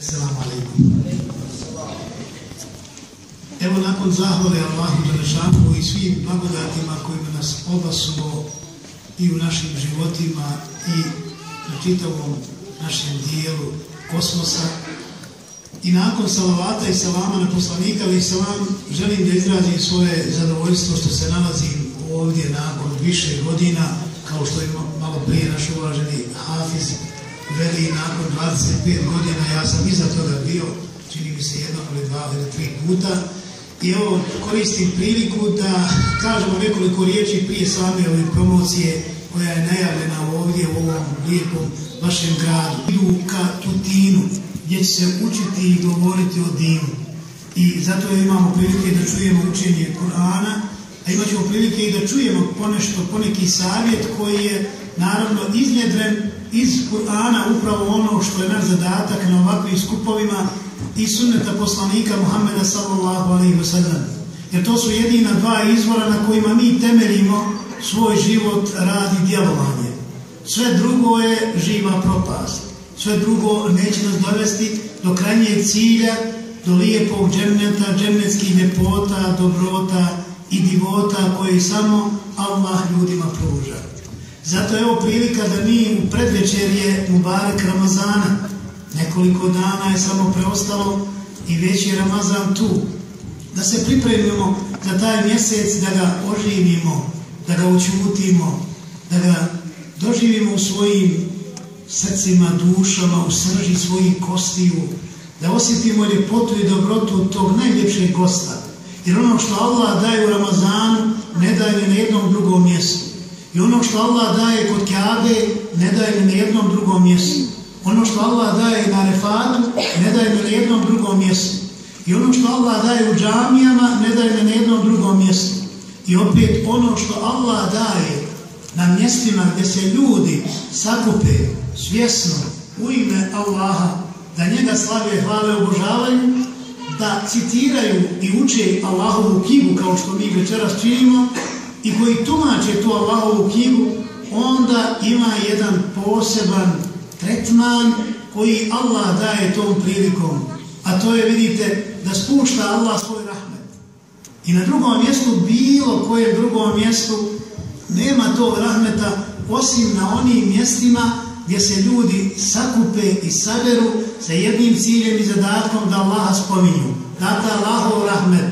Assalamu alaikum. Evo nakon zahvale Allahu Đelešanu i svim blagodatima kojima nas obasuo i u našim životima i na čitavom našem dijelu kosmosa, I nakon salavata i salama na poslanika, ali salam, želim da izrazim svoje zadovoljstvo što se nalazim ovdje nakon više godina, kao što je malo prije naš uvaženi Hafiz veli nakon 25 godina, ja sam iza toga bio, čini mi se jedno ili dva ili tri puta, i evo koristim priliku da kažemo nekoliko riječi prije same ove promocije koja je najavljena ovdje u ovom lijepom vašem gradu. Idu ka Tutinu, gdje će se učiti i govoriti o dinu. I zato imamo prilike da čujemo učenje Kur'ana, a imat ćemo prilike i da čujemo ponešto, poneki savjet koji je naravno iznjedren iz Kur'ana upravo ono što je naš zadatak na ovakvim skupovima i sunneta poslanika Muhammeda sallallahu alaihi wa sallam. Jer to su jedina dva izvora na kojima mi temeljimo svoj život, rad i djelovanje. Sve drugo je živa propast sve drugo neće nas dovesti do krajnjeg cilja, do lijepog džemneta, džemnetskih ljepota, dobrota i divota koje samo Allah ljudima pruža. Zato je ovo prilika da mi u predvečerje Mubarek Ramazana, nekoliko dana je samo preostalo i već je Ramazan tu, da se pripremimo za taj mjesec, da ga oživimo, da ga učutimo, da ga doživimo u svojim srcima, dušama, u srži svojih kostiju, da osjetimo ljepotu i dobrotu tog najljepšeg gosta. Jer ono što Allah daje u Ramazanu, ne daje ni na jednom drugom mjestu. I ono što Allah daje kod Kaabe, ne daje ni na jednom drugom mjestu. Ono što Allah daje na Refatu, ne daje ni na jednom drugom mjestu. I ono što Allah daje u džamijama, ne daje ni na jednom drugom mjestu. I opet ono što Allah daje na mjestima gdje se ljudi sakupe svjesno u ime Allaha, da njega slave, hvale, obožavaju, da citiraju i uče Allahovu knjigu kao što mi večeras činimo i koji tumače tu Allahovu knjigu, onda ima jedan poseban tretman koji Allah daje tom prilikom. A to je, vidite, da spušta Allah svoj rahmet. I na drugom mjestu, bilo koje drugom mjestu, nema tog rahmeta osim na onim mjestima gdje se ljudi sakupe i saberu sa jednim ciljem i zadatkom da Allaha spominju. Dakle, Allahov rahmet.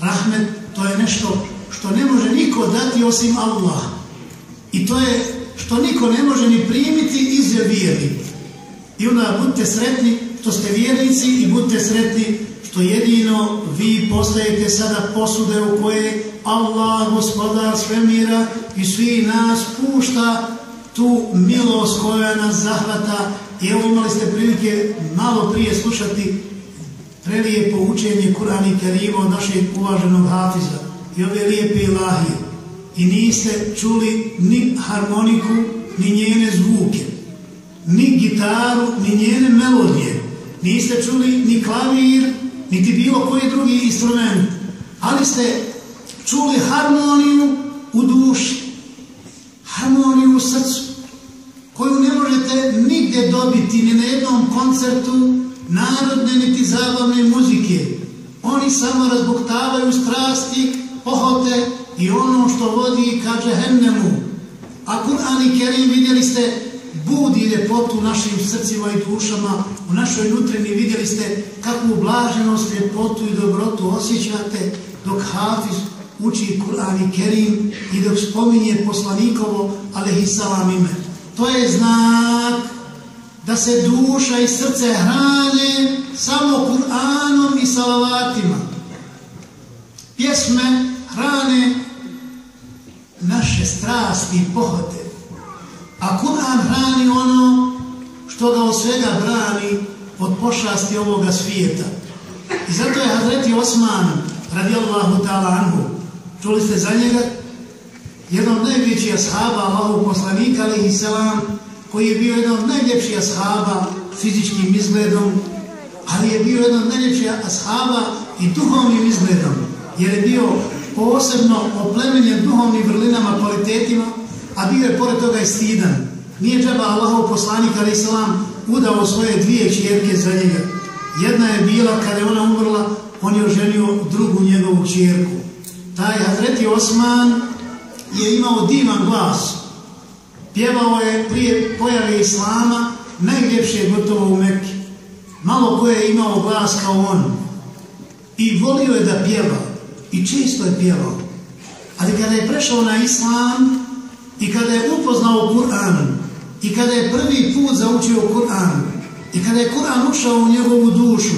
Rahmet to je nešto što ne može niko dati osim Allah. I to je što niko ne može ni primiti izve vjeri. I onda budite sretni što ste vjernici i budite sretni što jedino vi postajete sada posude u koje Allah, gospodar svemira i svi nas pušta tu milost koja nas zahvata i evo imali ste prilike malo prije slušati prelijepo učenje Kur'an i Kerima od našeg uvaženog Hafiza i ove lijepe ilahije i niste čuli ni harmoniku ni njene zvuke ni gitaru ni njene melodije. Niste čuli ni klavir niti bilo koji drugi instrument. Ali ste čuli harmoniju u duši harmoniju u srcu koju ne možete nigdje dobiti ni na jednom koncertu narodne niti zabavne muzike. Oni samo razbuktavaju strasti, i ono što vodi ka džehennemu. A Kur'an i Kerim vidjeli ste budi ljepotu u našim srcima i dušama, u našoj nutrini vidjeli ste kakvu blaženost, ljepotu i dobrotu osjećate dok Hafiz uči Kur'an i Kerim i dok spominje poslanikovo, alaihissalam ime. To je znak da se duša i srce hrane samo Kur'anom i salavatima. Pjesme hrane naše strasti i pohote. A Kur'an hrani ono što ga od svega brani od pošasti ovoga svijeta. I zato je Hazreti Osman, radijallahu ta'ala anhu, čuli ste za njega, jedan od najvećih ashaba Allahov poslanika, alaihi salam, koji je bio jedan od najljepših ashaba fizičkim izgledom, ali je bio jedan od najljepših ashaba i duhovnim izgledom, jer je bio posebno oplemenjen duhovnim vrlinama, kvalitetima, a bio je pored toga i stidan. Nije treba Allahov poslanik, ali islam, udao svoje dvije čjerke za njega. Jedna je bila kada je ona umrla, on je oženio drugu njegovu čjerku. Taj Hazreti Osman je imao divan glas. Pjevao je prije pojave Islama najljepše gotovo u Mekke. Malo ko je imao glas kao on. I volio je da pjeva. I često je pjevao. Ali kada je prešao na Islam i kada je upoznao Kur'an i kada je prvi put zaučio Kur'an i kada je Kur'an ušao u njegovu dušu,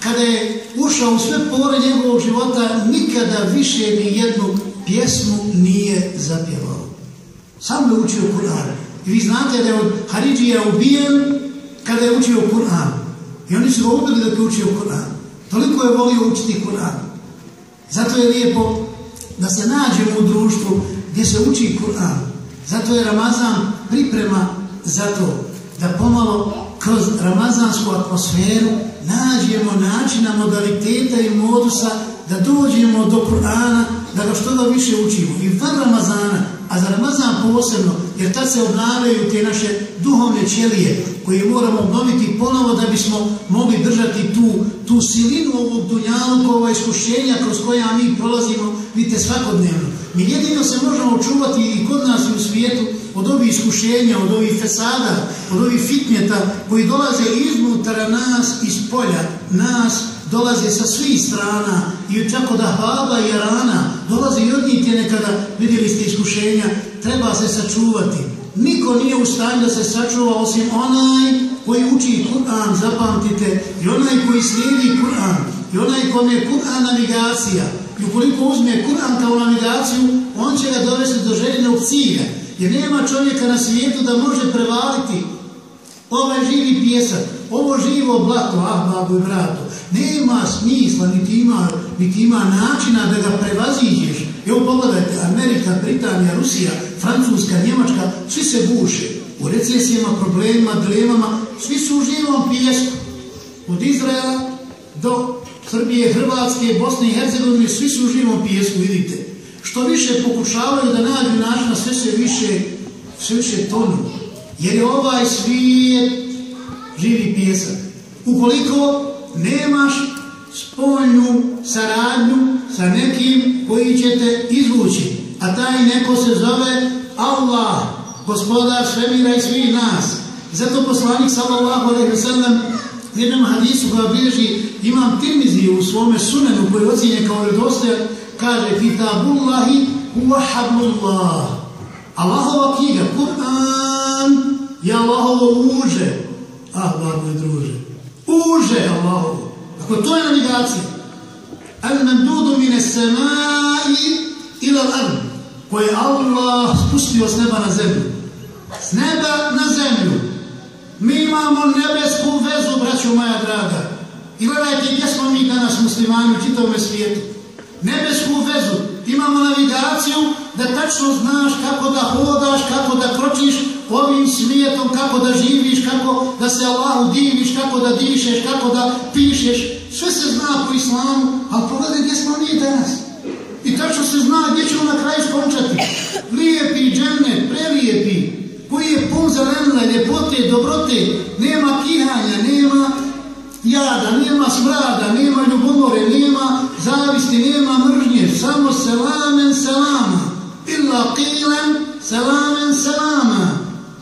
kada je ušao u sve pore njegovog života, nikada više ni jednu pjesmu nije zapjevao. Sam je učio Kur'an. I vi znate da je od Haridžija ubijen kada je učio Kur'an. I oni su ga ubili da je učio Kur'an. Toliko je volio učiti Kur'an. Zato je lijepo da se nađemo u društvu gdje se uči Kur'an. Zato je Ramazan priprema za to da pomalo kroz ramazansku atmosferu nađemo načina, modaliteta i modusa da dođemo do Kur'ana, da ga što da više učimo. I van Ramazana, a za Ramazan posebno, jer tad se obnavljaju te naše duhovne ćelije koje moramo obnoviti ponovo da bismo mogli držati tu, tu silinu ovog dunjalukova iskušenja kroz koja mi prolazimo, vidite, svakodnevno. Mi jedino se možemo očuvati i kod nas i u svijetu od ovih iskušenja, od ovih fesada, od ovih fitnjeta koji dolaze iznutra nas, iz polja, nas, dolaze sa svih strana i čak da haba i rana dolaze i od njih je nekada, vidjeli ste iskušenja, treba se sačuvati. Niko nije u stanju da se sačuva osim onaj koji uči Kur'an, zapamtite, i onaj koji slijedi Kur'an, i onaj kom je Kur'an navigacija. I ukoliko uzme Kur'an kao navigaciju, on će ga dovesti do željenog cilja. Jer nema čovjeka na svijetu da može prevaliti ovaj živi pjesak, ovo živo blato, ah, babo i brato. Nema smisla, niti ima, niti ima načina da ga prevaziđeš. Evo pogledajte, Amerika, Britanija, Rusija, Francuska, Njemačka, svi se buše. U recesijama, problemima, dilemama, svi su u živom pijesku. Od Izraela do Srbije, Hrvatske, Bosne i Hercegovine, svi su u živom pijesku, vidite. Što više pokušavaju da nađu načina, sve se više, sve više tonu. Jer je ovaj svijet živi pijesak. Ukoliko nemaš spoljnu saradnju sa nekim koji će te izvući, a taj neko se zove Allah, gospodar svemira i svih nas. Zato poslanik sallallahu alaihi wa sallam u jednom hadisu koja bilježi imam Tirmizi u svome sunenu koji ocinje kao redostojan, kaže Kitabullahi huwa hablullah. Allahova knjiga, Kur'an, je Allahovo uže. Ah, babo je druže. Uže Allahovo. Ako to je navigacija. Al mendudu mine semai ila l'arm. Koje Allah spustio s neba na zemlju. S neba na zemlju. Mi imamo nebesku vezu, braću moja draga. I gledajte gdje smo mi danas muslimani u čitavome svijetu. Nebesku vezu. Imamo navigaciju da tačno znaš kako da hodaš, kako da kročiš ovim svijetom, kako da živiš, kako da se Allahu diviš, kako da dišeš, kako da pišeš. Sve se zna po islamu, ali pogledaj gdje smo mi danas. I tačno se zna gdje ćemo na kraju skončati. Lijepi džene, prelijepi, koji je pun zelenle, ljepote, dobrote, nema kihanja, nema jada, nema smrada, nema ljubomore, nema zavisti, nema mržnje, samo selamen selama. Illa qilan selamen selama.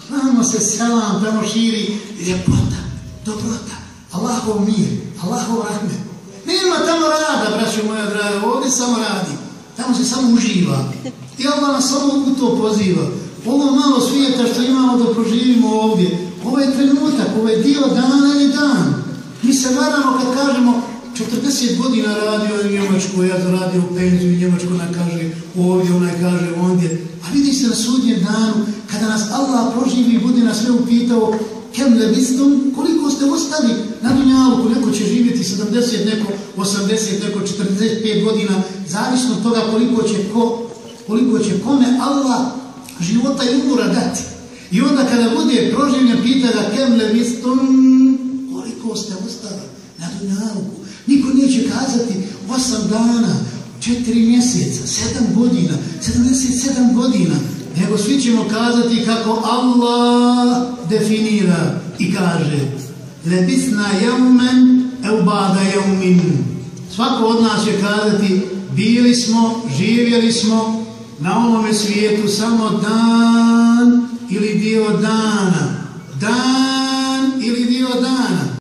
Znamo se selam, tamo širi ljepota, dobrota, Allahov mir, Allahov rahmet. Nema tamo rada, braćo moja draga, ovdje samo radi. Tamo se samo uživa. I Allah nas samo u to poziva. Ovo malo svijeta što imamo da proživimo ovdje, ovaj trenutak, ovaj dio dana ili dan, mi se varamo kad kažemo 40 godina radio u Njemačkoj, ja to radio u penziju, Njemačku ona kaže ovdje, ona kaže ondje. A vidi se na sudnjem danu, kada nas Allah proživi i bude nas sve upitao, kem lebistom, koliko ste ostali na dunjalu, koliko će živjeti 70, neko 80, neko 45 godina, zavisno od toga koliko će, ko, koliko će kome Allah života i umora dati. I onda kada bude proživljen, pita ga kem lebistom, koliko ste ostali na dunjalu. Niko neće kazati 8 dana, 4 mjeseca, sedam godina, 77 godina, nego svi ćemo kazati kako Allah definira i kaže Lebisna jaumen eubada jaumin. Svako od nas će kazati bili smo, živjeli smo na ovome svijetu samo dan ili dio dana. Dan ili dio dana.